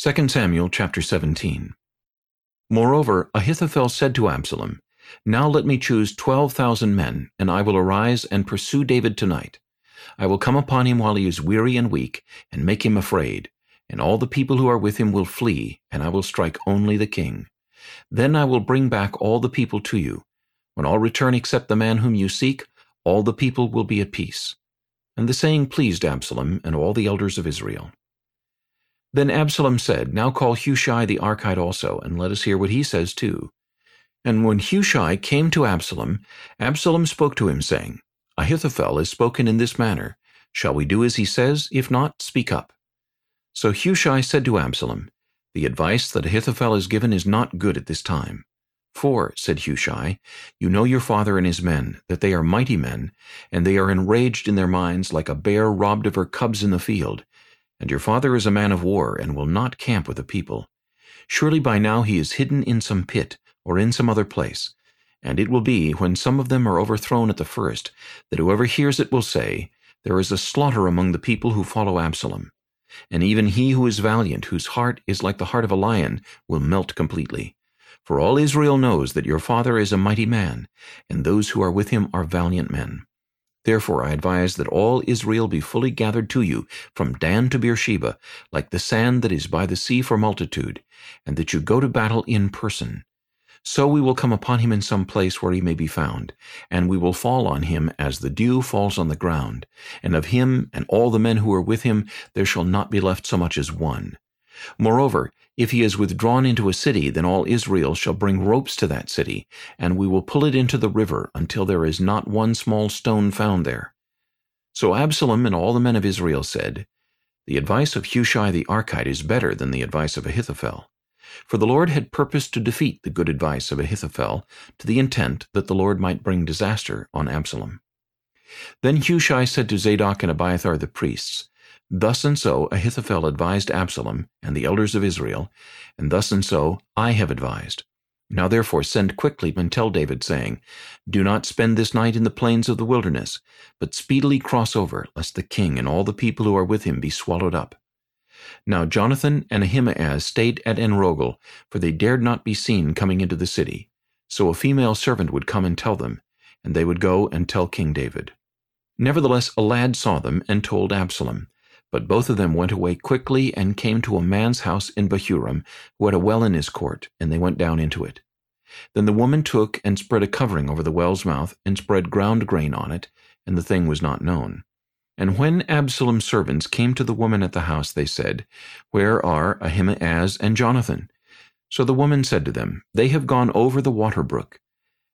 2 Samuel chapter 17 Moreover, Ahithophel said to Absalom, Now let me choose twelve thousand men, and I will arise and pursue David tonight. I will come upon him while he is weary and weak, and make him afraid, and all the people who are with him will flee, and I will strike only the king. Then I will bring back all the people to you. When all return except the man whom you seek, all the people will be at peace. And the saying pleased Absalom and all the elders of Israel. Then Absalom said, Now call Hushai the Archite also, and let us hear what he says too. And when Hushai came to Absalom, Absalom spoke to him, saying, Ahithophel has spoken in this manner. Shall we do as he says? If not, speak up. So Hushai said to Absalom, The advice that Ahithophel has given is not good at this time. For, said Hushai, you know your father and his men, that they are mighty men, and they are enraged in their minds like a bear robbed of her cubs in the field, and your father is a man of war, and will not camp with the people. Surely by now he is hidden in some pit, or in some other place. And it will be, when some of them are overthrown at the first, that whoever hears it will say, There is a slaughter among the people who follow Absalom. And even he who is valiant, whose heart is like the heart of a lion, will melt completely. For all Israel knows that your father is a mighty man, and those who are with him are valiant men. Therefore I advise that all Israel be fully gathered to you, from Dan to Beersheba, like the sand that is by the sea for multitude, and that you go to battle in person. So we will come upon him in some place where he may be found, and we will fall on him as the dew falls on the ground, and of him and all the men who are with him there shall not be left so much as one. Moreover, if he is withdrawn into a city, then all Israel shall bring ropes to that city, and we will pull it into the river until there is not one small stone found there. So Absalom and all the men of Israel said, The advice of Hushai the Archite is better than the advice of Ahithophel. For the Lord had purposed to defeat the good advice of Ahithophel, to the intent that the Lord might bring disaster on Absalom. Then Hushai said to Zadok and Abiathar the priests, Thus and so Ahithophel advised Absalom and the elders of Israel, and thus and so I have advised. Now therefore send quickly and tell David, saying, Do not spend this night in the plains of the wilderness, but speedily cross over, lest the king and all the people who are with him be swallowed up. Now Jonathan and Ahimaaz stayed at En Rogel, for they dared not be seen coming into the city. So a female servant would come and tell them, and they would go and tell King David. Nevertheless a lad saw them and told Absalom, but both of them went away quickly and came to a man's house in Bahurim, who had a well in his court, and they went down into it. Then the woman took and spread a covering over the well's mouth, and spread ground grain on it, and the thing was not known. And when Absalom's servants came to the woman at the house, they said, Where are Ahimaaz and Jonathan? So the woman said to them, They have gone over the water brook.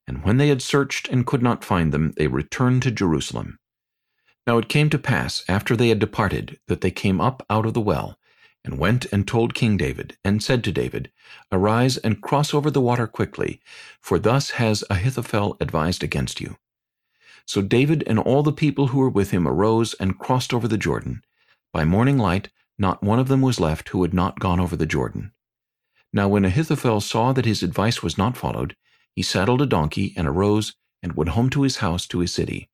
And when they had searched and could not find them, they returned to Jerusalem. Now it came to pass, after they had departed, that they came up out of the well, and went and told King David, and said to David, Arise and cross over the water quickly, for thus has Ahithophel advised against you. So David and all the people who were with him arose and crossed over the Jordan. By morning light not one of them was left who had not gone over the Jordan. Now when Ahithophel saw that his advice was not followed, he saddled a donkey and arose and went home to his house to his city.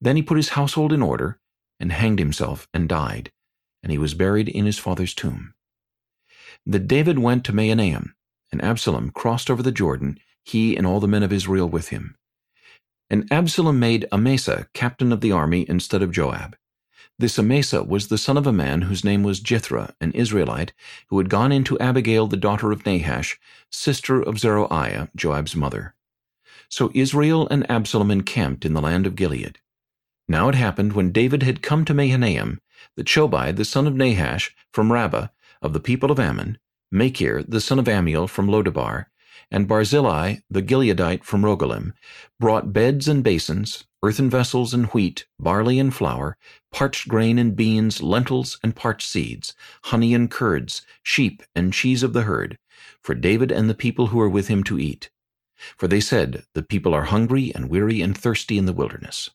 Then he put his household in order, and hanged himself, and died, and he was buried in his father's tomb. That David went to Mahanaim, and Absalom crossed over the Jordan, he and all the men of Israel with him. And Absalom made Amasa captain of the army instead of Joab. This Amasa was the son of a man whose name was Jithra, an Israelite, who had gone into Abigail the daughter of Nahash, sister of Zeruiah, Joab's mother. So Israel and Absalom encamped in the land of Gilead. Now it happened when David had come to Mahanaim, that Shobai the son of Nahash from Rabbah, of the people of Ammon, Machir the son of Ammiel from Lo Debar, and Barzillai the Gileadite from Rogelim, brought beds and basins, earthen vessels and wheat, barley and flour, parched grain and beans, lentils and parched seeds, honey and curds, sheep and cheese of the herd, for David and the people who were with him to eat. For they said, The people are hungry and weary and thirsty in the wilderness.